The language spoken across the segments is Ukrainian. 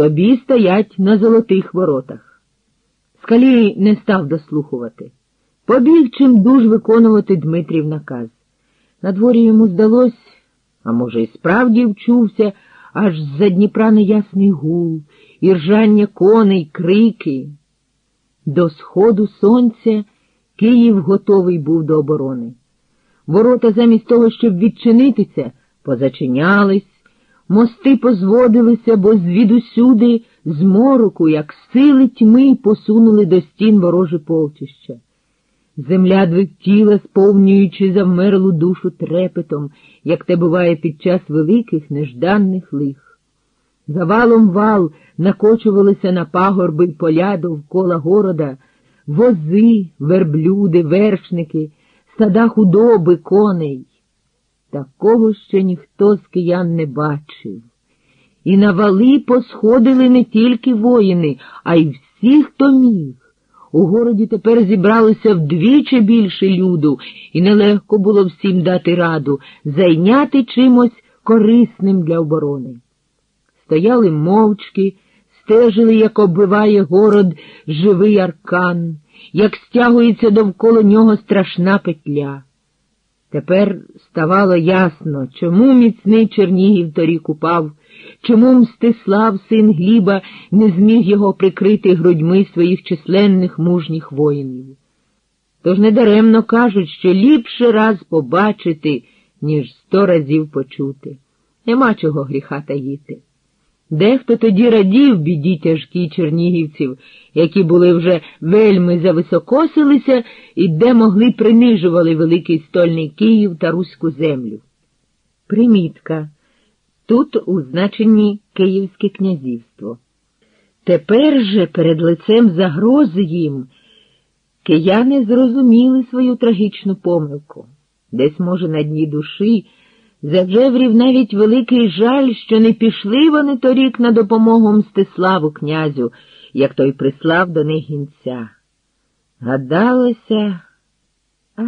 тобі стоять на золотих воротах. Скалій не став дослухувати. Побіг чим дуж виконувати Дмитрів наказ. На дворі йому здалось, а може, і справді вчувся, аж з-за Дніпра неясний гул, і ржання коней, крики. До сходу сонця Київ готовий був до оборони. Ворота замість того, щоб відчинитися, позачинялись, мости позводилися, бо звідусюди з мороку, як сили тьми, посунули до стін вороже полчища. Земля двихтіла, сповнюючи завмерлу душу трепетом, як те буває під час великих нежданних лих. Завалом вал накочувалися на пагорби й поля довкола города, вози, верблюди, вершники, стада худоби, коней. Такого ще ніхто з киян не бачив. І на вали посходили не тільки воїни, а й всі, хто міг. У городі тепер зібралося вдвічі більше люду, і нелегко було всім дати раду, зайняти чимось корисним для оборони. Стояли мовчки, стежили, як оббиває город живий аркан, як стягується довкола нього страшна петля. Тепер ставало ясно, чому міцний Чернігів торік упав, чому Мстислав, син Гліба, не зміг його прикрити грудьми своїх численних мужніх воїнів. Тож недаремно кажуть, що ліпше раз побачити, ніж сто разів почути. Нема чого гріха таїти. Дехто тоді радів біді тяжкій чернігівців, які були вже вельми зависокосилися і де могли принижували великий стольний Київ та Руську землю. Примітка. Тут у значенні Київське князівство. Тепер же перед лицем загрози їм кияни зрозуміли свою трагічну помилку. Десь, може, на дні душі. Завжеврів навіть великий жаль, що не пішли вони торік на допомогу Мстиславу князю, як той прислав до них гінця. Гадалося, а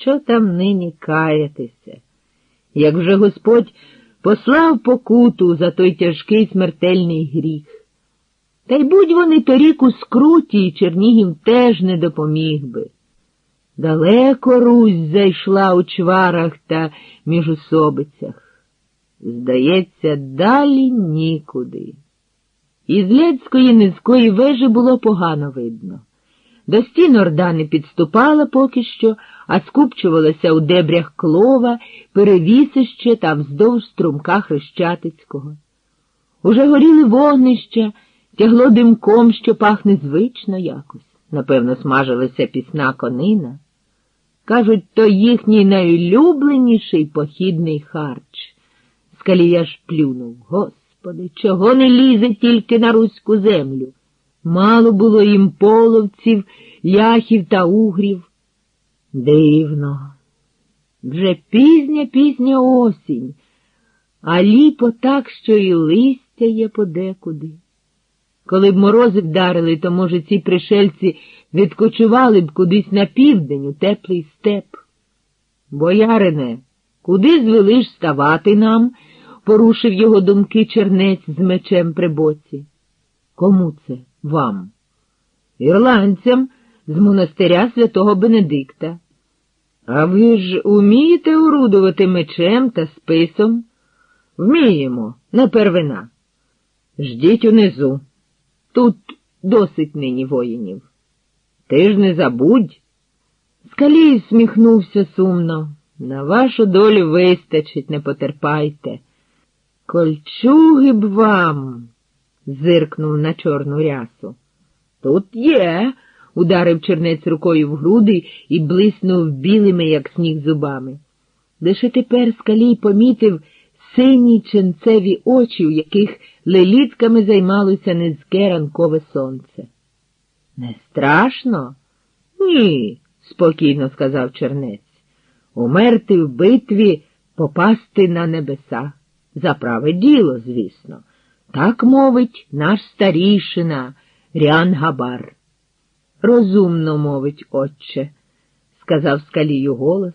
що там нині каятися? Як вже Господь послав покуту за той тяжкий смертельний гріх. Та й будь вони торік у скруті, і Чернігів теж не допоміг би. Далеко Русь зайшла у чварах та міжусобицях. Здається, далі нікуди. Із Лецької низької вежі було погано видно. До стін орда не підступала поки що, а скупчувалася у дебрях клова, перевісище та вздовж струмка Хрещатицького. Уже горіли вогнища, тягло димком, що пахне звично якось. Напевно, смажилася пісна конина. Кажуть, то їхній найулюбленіший похідний харч. Скалія ж плюнув. Господи, чого не лізе тільки на руську землю? Мало було їм половців, ляхів та угрів. Дивно. Вже пізня пізня осінь, а ліпо так, що і листя є подекуди. Коли б морози вдарили, то, може, ці пришельці відкочували б кудись на південь у теплий степ. Боярине, куди звелиш ставати нам? порушив його думки чернець з мечем при боці. Кому це вам? Ірландцям з монастиря святого Бенедикта. А ви ж умієте орудувати мечем та списом? Вміємо, не первина. Ждіть унизу. Тут досить нині воїнів. Ти ж не забудь. Скалій сміхнувся сумно. На вашу долю вистачить, не потерпайте. Кольчуги б вам, зиркнув на чорну рясу. Тут є, ударив чернець рукою в груди і блиснув білими, як сніг зубами. Лише тепер скалій помітив сині ченцеві очі, у яких лелітками займалося низьке ранкове сонце. Не страшно? Ні, спокійно сказав чернець. Умерти в битві, попасти на небеса. За праве діло, звісно. Так мовить наш старішина Рян Габар. Розумно мовить, отче, сказав скалію голос.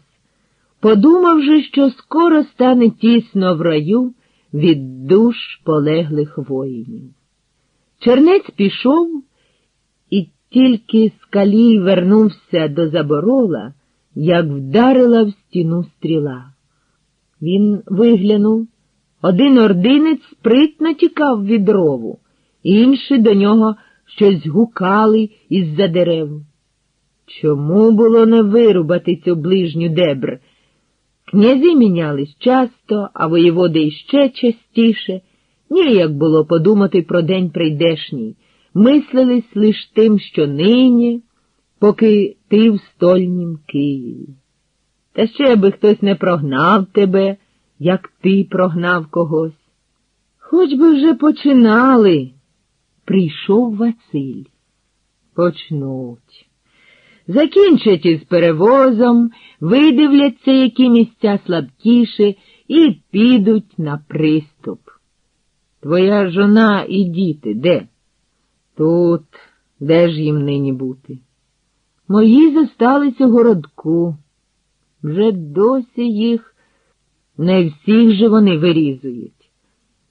Подумав же, що скоро стане тісно в раю від душ полеглих воїнів. Чернець пішов і тільки скалій вернувся до заборола, як вдарила в стіну стріла. Він виглянув. Один ординець спритно тікав від рову, інші до нього щось гукали із-за дерев. Чому було не вирубати цю ближню дебр? Князі мінялись часто, а воєводи іще частіше. Ніяк було подумати про день прийдешній. Мислились лиш тим, що нині, поки ти в стольнім Києві. Та ще би хтось не прогнав тебе, як ти прогнав когось. Хоч би вже починали. Прийшов Василь. Почнуть. Закінчать із перевозом, видивляться, які місця слабкіші, і підуть на приступ. Твоя жона і діти де? Тут, де ж їм нині бути? Мої зостались у городку. Вже досі їх не всіх же вони вирізують.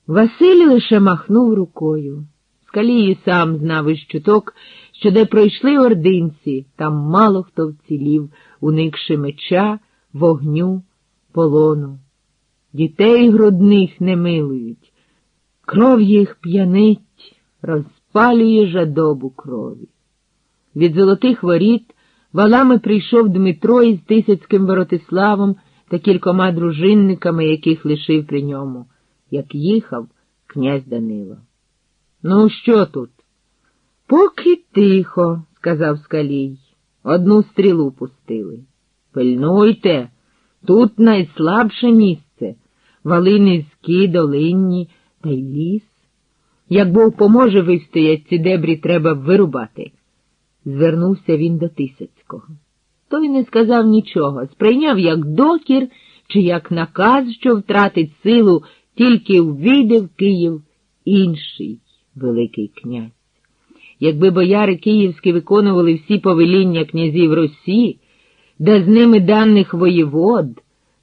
Василь лише махнув рукою. Скалії сам знав із чуток, що де пройшли ординці, там мало хто вцілів, уникши меча, вогню, полону. Дітей грудних не милують, кров їх п'янить, розпалює жадобу крові. Від золотих воріт валами прийшов Дмитро із Тисяцьким Воротиславом та кількома дружинниками, яких лишив при ньому, як їхав князь Данило. Ну, що тут? Поки тихо, сказав скалій. Одну стрілу пустили. Пильнуйте, тут найслабше місце, вали низькі, долинні та й ліс. Як Бог поможе вистоять, ці дебрі треба вирубати. Звернувся він до Тисяцького. Той не сказав нічого, сприйняв як докір чи як наказ, що втратить силу, тільки ввійде в Київ інший Великий князь. Якби бояри київські виконували всі повеління князів Русі, де з ними даних воєвод,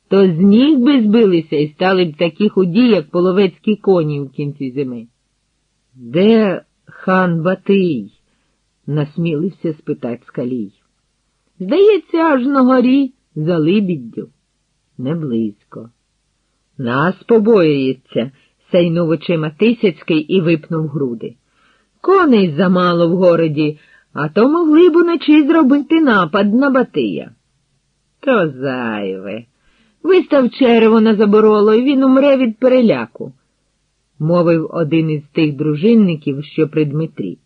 то з ніг би збилися і стали б такі худі, як половецькі коні в кінці зими. Де хан Батий? насмілився спитати скалій. Здається, аж на горі за либіддю. Не близько. Нас побоюється, сейнув очима Тисяцький і випнув груди. Коней замало в городі, а то могли б уночі зробити напад на Батия. То зайве. Вистав черево на забороло, і він умре від переляку, мовив один із тих дружинників, що при Дмитрі.